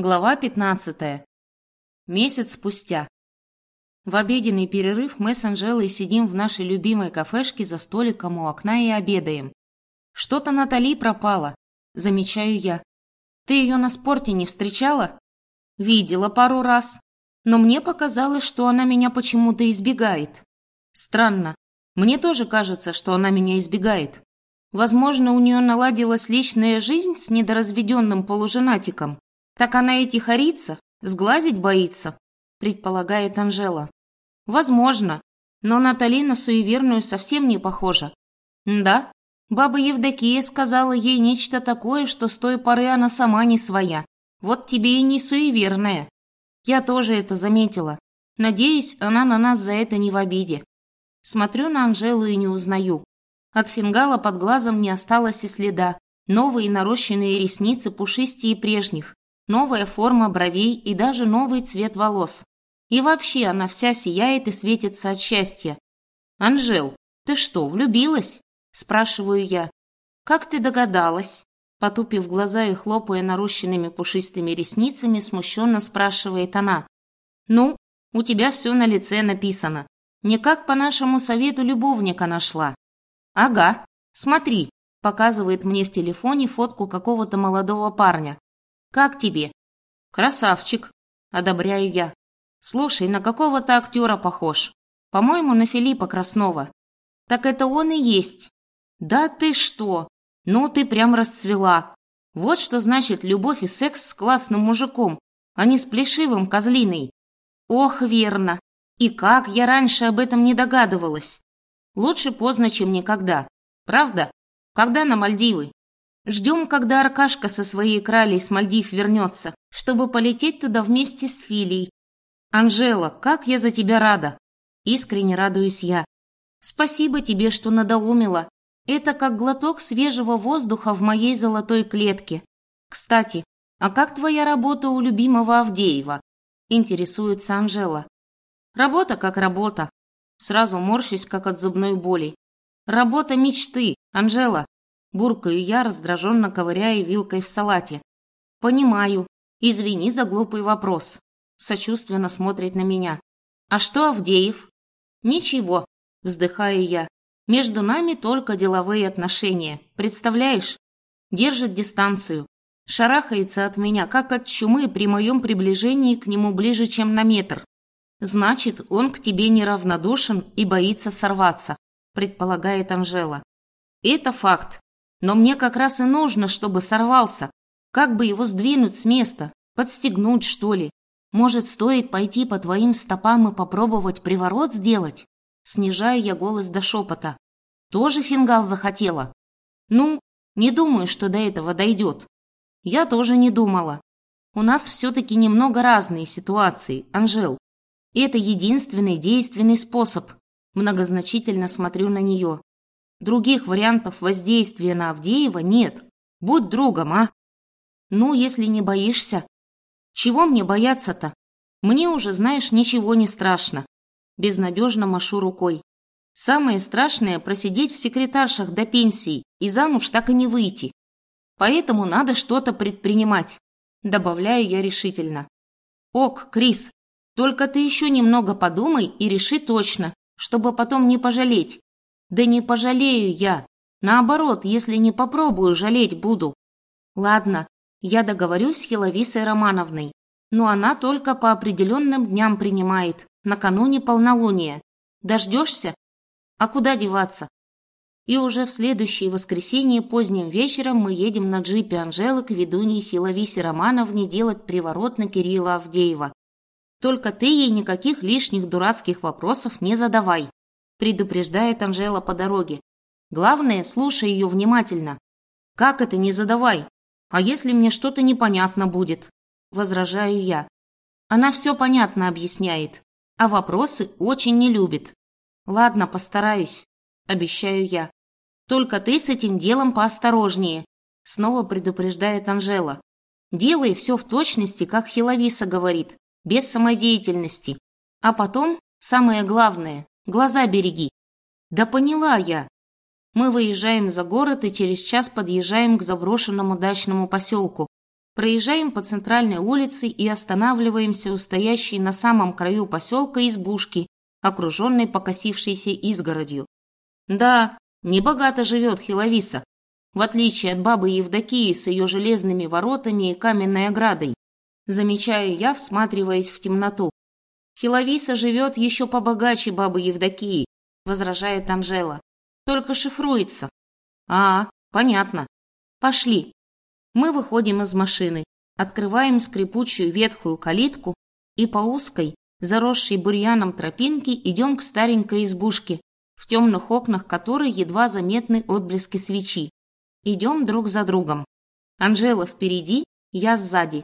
Глава 15. Месяц спустя. В обеденный перерыв мы с Анжелой сидим в нашей любимой кафешке за столиком у окна и обедаем. Что-то Натали пропала, замечаю я. Ты ее на спорте не встречала? Видела пару раз, но мне показалось, что она меня почему-то избегает. Странно. Мне тоже кажется, что она меня избегает. Возможно, у нее наладилась личная жизнь с недоразведенным полуженатиком. Так она и тихорится, сглазить боится, предполагает Анжела. Возможно, но Натали на суеверную совсем не похожа. Да, баба Евдокия сказала ей нечто такое, что с той поры она сама не своя. Вот тебе и не суеверная. Я тоже это заметила. Надеюсь, она на нас за это не в обиде. Смотрю на Анжелу и не узнаю. От фингала под глазом не осталось и следа. Новые нарощенные ресницы пушистее прежних новая форма бровей и даже новый цвет волос. И вообще она вся сияет и светится от счастья. «Анжел, ты что, влюбилась?» – спрашиваю я. «Как ты догадалась?» Потупив глаза и хлопая нарощенными пушистыми ресницами, смущенно спрашивает она. «Ну, у тебя все на лице написано. Не как по нашему совету любовника нашла». «Ага, смотри», – показывает мне в телефоне фотку какого-то молодого парня. Как тебе?» «Красавчик», — одобряю я. «Слушай, на какого-то актера похож. По-моему, на Филиппа Краснова». «Так это он и есть». «Да ты что? Ну ты прям расцвела. Вот что значит любовь и секс с классным мужиком, а не с плешивым козлиной». «Ох, верно. И как я раньше об этом не догадывалась. Лучше поздно, чем никогда. Правда? Когда на Мальдивы?» Ждем, когда Аркашка со своей кралей с Мальдив вернется, чтобы полететь туда вместе с Филией. Анжела, как я за тебя рада! Искренне радуюсь я. Спасибо тебе, что надоумила. Это как глоток свежего воздуха в моей золотой клетке. Кстати, а как твоя работа у любимого Авдеева? Интересуется Анжела. Работа как работа. Сразу морщусь, как от зубной боли. Работа мечты, Анжела. Буркаю я, раздраженно ковыряя вилкой в салате. «Понимаю. Извини за глупый вопрос». Сочувственно смотрит на меня. «А что Авдеев?» «Ничего», вздыхаю я. «Между нами только деловые отношения. Представляешь? Держит дистанцию. Шарахается от меня, как от чумы при моем приближении к нему ближе, чем на метр. Значит, он к тебе неравнодушен и боится сорваться», предполагает Анжела. «Это факт. Но мне как раз и нужно, чтобы сорвался. Как бы его сдвинуть с места? Подстегнуть, что ли? Может, стоит пойти по твоим стопам и попробовать приворот сделать? Снижая я голос до шепота. Тоже фингал захотела? Ну, не думаю, что до этого дойдет. Я тоже не думала. У нас все-таки немного разные ситуации, Анжел. И это единственный действенный способ. Многозначительно смотрю на нее. Других вариантов воздействия на Авдеева нет. Будь другом, а? Ну, если не боишься. Чего мне бояться-то? Мне уже, знаешь, ничего не страшно. Безнадежно машу рукой. Самое страшное – просидеть в секретаршах до пенсии и замуж так и не выйти. Поэтому надо что-то предпринимать. Добавляю я решительно. Ок, Крис, только ты еще немного подумай и реши точно, чтобы потом не пожалеть. Да не пожалею я. Наоборот, если не попробую, жалеть буду. Ладно, я договорюсь с Хиловисой Романовной, но она только по определенным дням принимает, накануне полнолуния. Дождешься? А куда деваться? И уже в следующее воскресенье поздним вечером мы едем на джипе Анжелы к ведунье Хиловисе Романовне делать приворот на Кирилла Авдеева. Только ты ей никаких лишних дурацких вопросов не задавай предупреждает Анжела по дороге. Главное, слушай ее внимательно. Как это не задавай? А если мне что-то непонятно будет? Возражаю я. Она все понятно объясняет, а вопросы очень не любит. Ладно, постараюсь, обещаю я. Только ты с этим делом поосторожнее, снова предупреждает Анжела. Делай все в точности, как Хиловиса говорит, без самодеятельности. А потом, самое главное, Глаза береги. Да поняла я. Мы выезжаем за город и через час подъезжаем к заброшенному дачному поселку. Проезжаем по центральной улице и останавливаемся у стоящей на самом краю поселка избушки, окруженной покосившейся изгородью. Да, небогато живет Хиловиса, в отличие от бабы Евдокии с ее железными воротами и каменной оградой. Замечаю я, всматриваясь в темноту. Хиловиса живет еще побогаче бабы Евдокии, возражает Анжела. Только шифруется. А, понятно. Пошли. Мы выходим из машины, открываем скрипучую ветхую калитку и по узкой, заросшей бурьяном тропинке идем к старенькой избушке, в темных окнах которой едва заметны отблески свечи. Идем друг за другом. Анжела впереди, я сзади.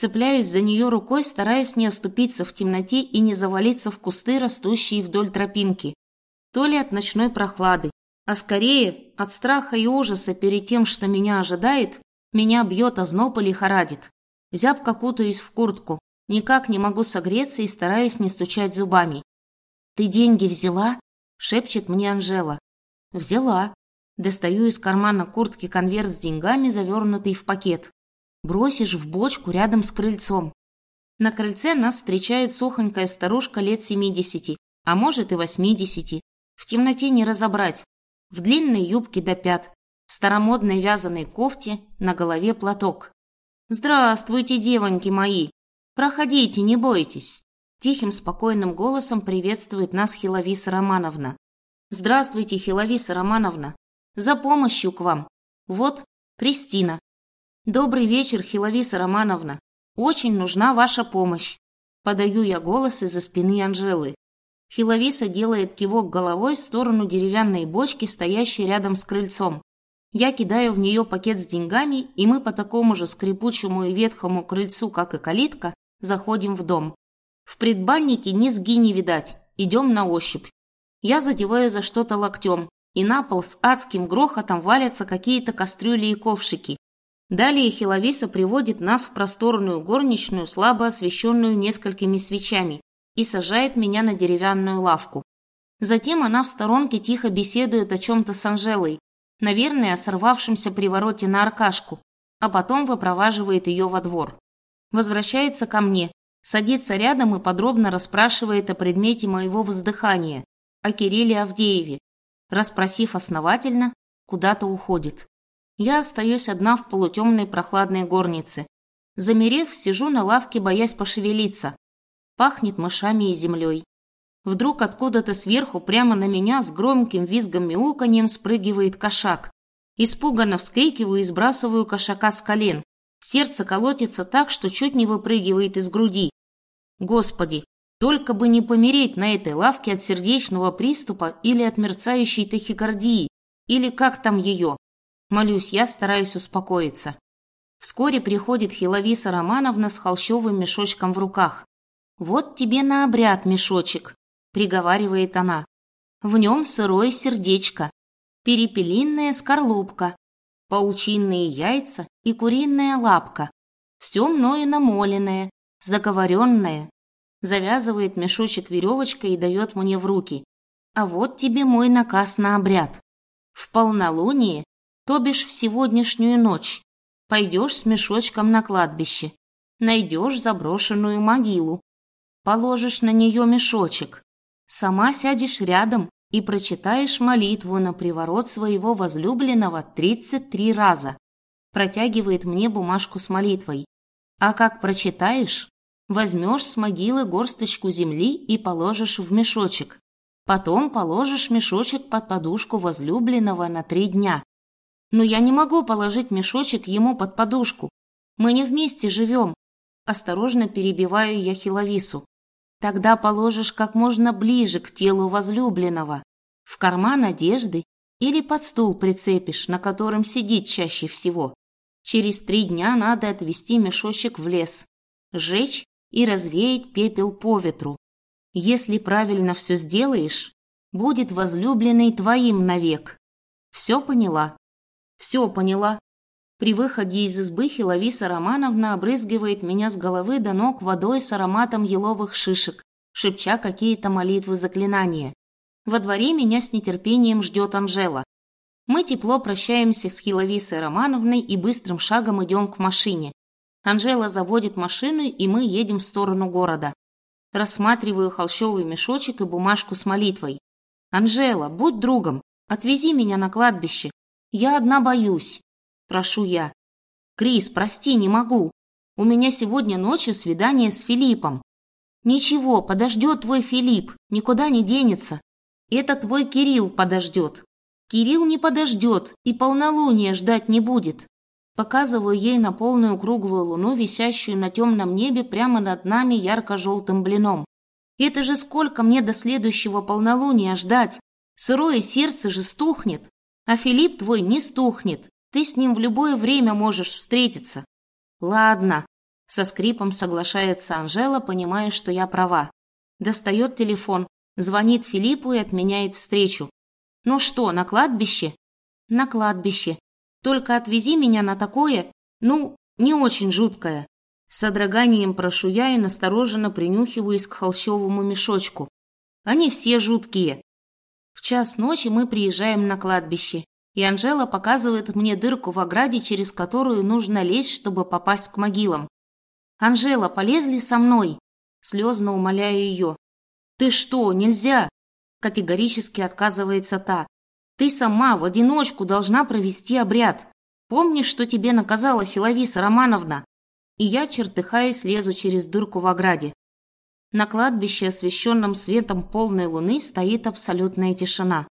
Цепляюсь за нее рукой, стараясь не оступиться в темноте и не завалиться в кусты, растущие вдоль тропинки. То ли от ночной прохлады, а скорее от страха и ужаса перед тем, что меня ожидает, меня бьет озноб и лихорадит. Зябко кутаюсь в куртку. Никак не могу согреться и стараюсь не стучать зубами. «Ты деньги взяла?» – шепчет мне Анжела. «Взяла». Достаю из кармана куртки конверт с деньгами, завернутый в пакет. Бросишь в бочку рядом с крыльцом. На крыльце нас встречает сухонькая старушка лет семидесяти, а может и восьмидесяти. В темноте не разобрать. В длинной юбке до пят, в старомодной вязаной кофте, на голове платок. «Здравствуйте, девоньки мои! Проходите, не бойтесь!» Тихим, спокойным голосом приветствует нас Хиловиса Романовна. «Здравствуйте, Хиловиса Романовна! За помощью к вам! Вот, Кристина!» «Добрый вечер, Хиловиса Романовна! Очень нужна ваша помощь!» Подаю я голос из-за спины Анжелы. Хиловиса делает кивок головой в сторону деревянной бочки, стоящей рядом с крыльцом. Я кидаю в нее пакет с деньгами, и мы по такому же скрипучему и ветхому крыльцу, как и калитка, заходим в дом. В предбаннике низги не видать, идем на ощупь. Я задеваю за что-то локтем, и на пол с адским грохотом валятся какие-то кастрюли и ковшики. Далее Хиловиса приводит нас в просторную горничную, слабо освещенную несколькими свечами, и сажает меня на деревянную лавку. Затем она в сторонке тихо беседует о чем-то с Анжелой, наверное, о сорвавшемся привороте на Аркашку, а потом выпроваживает ее во двор. Возвращается ко мне, садится рядом и подробно расспрашивает о предмете моего воздыхания, о Кирилле Авдееве. Расспросив основательно, куда-то уходит. Я остаюсь одна в полутемной прохладной горнице. Замерев, сижу на лавке, боясь пошевелиться. Пахнет мышами и землей. Вдруг откуда-то сверху прямо на меня с громким визгом-мяуканьем спрыгивает кошак. Испуганно вскрикиваю и сбрасываю кошака с колен. Сердце колотится так, что чуть не выпрыгивает из груди. Господи, только бы не помереть на этой лавке от сердечного приступа или от мерцающей тахикардии, или как там ее. Молюсь я, стараюсь успокоиться. Вскоре приходит Хиловиса Романовна с холщовым мешочком в руках. «Вот тебе на обряд мешочек», — приговаривает она. В нем сырое сердечко, перепелиная скорлупка, паучинные яйца и куриная лапка. Все мною намоленное, заговоренное. Завязывает мешочек веревочкой и дает мне в руки. А вот тебе мой наказ на обряд. В полнолуние, то бишь в сегодняшнюю ночь, пойдешь с мешочком на кладбище, найдешь заброшенную могилу, положишь на нее мешочек, Сама сядешь рядом и прочитаешь молитву на приворот своего возлюбленного 33 раза. Протягивает мне бумажку с молитвой. А как прочитаешь, возьмешь с могилы горсточку земли и положишь в мешочек. Потом положишь мешочек под подушку возлюбленного на три дня. Но я не могу положить мешочек ему под подушку. Мы не вместе живем. Осторожно перебиваю я Хиловису. Тогда положишь как можно ближе к телу возлюбленного, в карман одежды или под стул прицепишь, на котором сидит чаще всего. Через три дня надо отвезти мешочек в лес, сжечь и развеять пепел по ветру. Если правильно все сделаешь, будет возлюбленный твоим навек. Все поняла? Все поняла. При выходе из избы Хиловиса Романовна обрызгивает меня с головы до ног водой с ароматом еловых шишек, шепча какие-то молитвы заклинания. Во дворе меня с нетерпением ждет Анжела. Мы тепло прощаемся с Хиловисой Романовной и быстрым шагом идем к машине. Анжела заводит машину, и мы едем в сторону города. Рассматриваю холщовый мешочек и бумажку с молитвой. «Анжела, будь другом, отвези меня на кладбище. Я одна боюсь». Прошу я. «Крис, прости, не могу. У меня сегодня ночью свидание с Филиппом». «Ничего, подождет твой Филипп, никуда не денется. Это твой Кирилл подождет. Кирилл не подождет и полнолуния ждать не будет. Показываю ей на полную круглую луну, висящую на темном небе прямо над нами ярко-желтым блином. Это же сколько мне до следующего полнолуния ждать? Сырое сердце же стухнет. А Филипп твой не стухнет. Ты с ним в любое время можешь встретиться. Ладно. Со скрипом соглашается Анжела, понимая, что я права. Достает телефон, звонит Филиппу и отменяет встречу. Ну что, на кладбище? На кладбище. Только отвези меня на такое, ну, не очень жуткое. С содроганием прошу я и настороженно принюхиваюсь к холщовому мешочку. Они все жуткие. В час ночи мы приезжаем на кладбище, и Анжела показывает мне дырку в ограде, через которую нужно лезть, чтобы попасть к могилам. «Анжела, полезли со мной?» Слезно умоляю ее. «Ты что, нельзя?» Категорически отказывается та. Ты сама в одиночку должна провести обряд. Помнишь, что тебе наказала Хиловиса Романовна? И я, чертыхаясь, лезу через дырку в ограде. На кладбище, освещенном светом полной луны, стоит абсолютная тишина.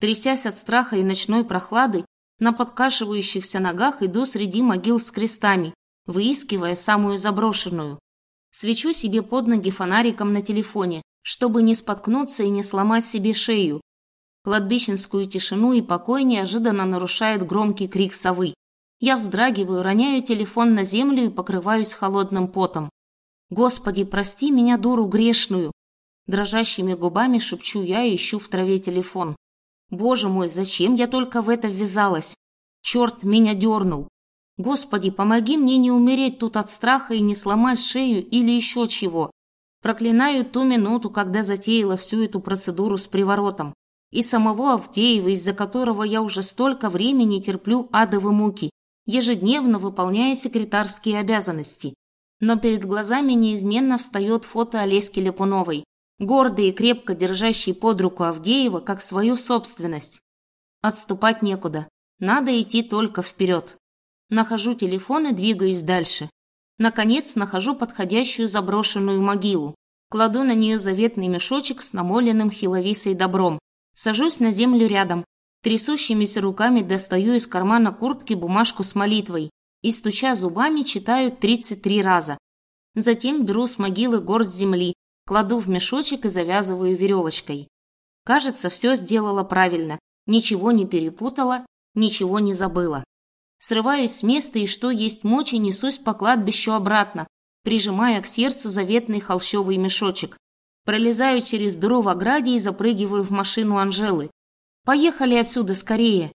Трясясь от страха и ночной прохлады, на подкашивающихся ногах иду среди могил с крестами, выискивая самую заброшенную. Свечу себе под ноги фонариком на телефоне, чтобы не споткнуться и не сломать себе шею, Кладбищенскую тишину и покой неожиданно нарушает громкий крик совы. Я вздрагиваю, роняю телефон на землю и покрываюсь холодным потом. «Господи, прости меня, дуру грешную!» Дрожащими губами шепчу я и ищу в траве телефон. «Боже мой, зачем я только в это ввязалась? Черт меня дернул! Господи, помоги мне не умереть тут от страха и не сломать шею или еще чего!» Проклинаю ту минуту, когда затеяла всю эту процедуру с приворотом и самого Авдеева, из-за которого я уже столько времени терплю адовы муки, ежедневно выполняя секретарские обязанности. Но перед глазами неизменно встает фото Олеськи Ляпуновой, гордой и крепко держащей под руку Авдеева как свою собственность. Отступать некуда, надо идти только вперед. Нахожу телефон и двигаюсь дальше. Наконец нахожу подходящую заброшенную могилу. Кладу на нее заветный мешочек с намоленным хиловисой добром. Сажусь на землю рядом, трясущимися руками достаю из кармана куртки бумажку с молитвой и, стуча зубами, читаю 33 раза. Затем беру с могилы горсть земли, кладу в мешочек и завязываю веревочкой. Кажется, все сделала правильно, ничего не перепутала, ничего не забыла. Срываюсь с места и что есть мочи несусь по кладбищу обратно, прижимая к сердцу заветный холщовый мешочек. Пролезаю через дыру в ограде и запрыгиваю в машину Анжелы. «Поехали отсюда скорее!»